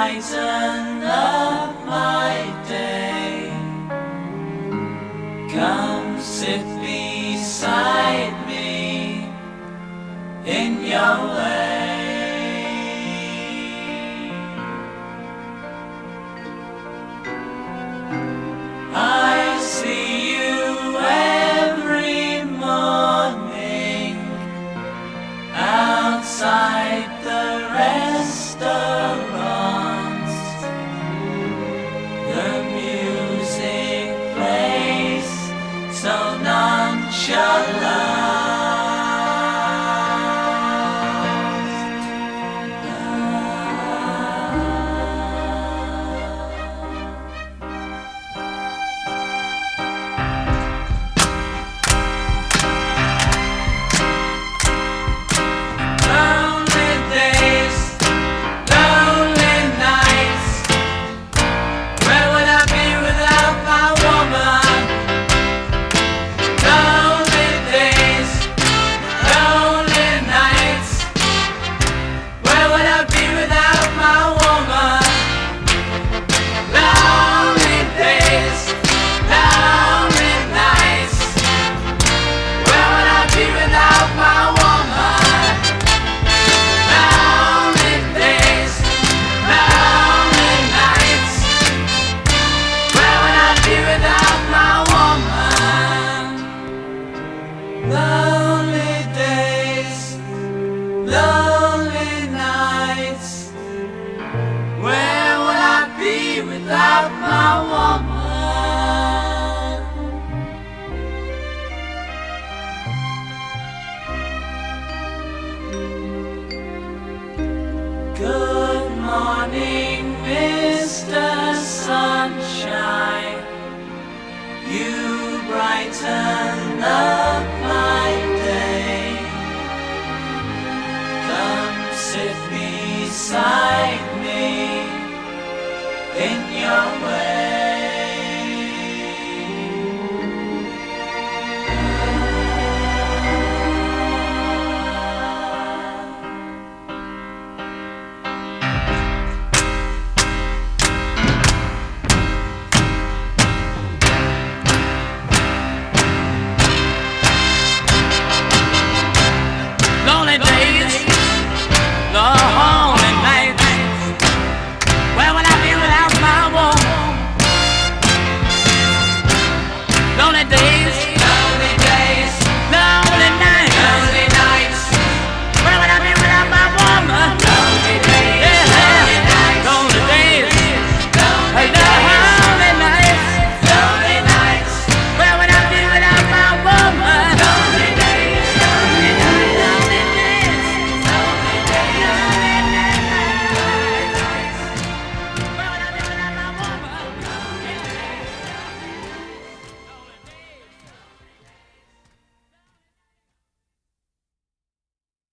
lighten up my day. Come sit beside me in your way. morning, Mr. Sunshine, you brighten the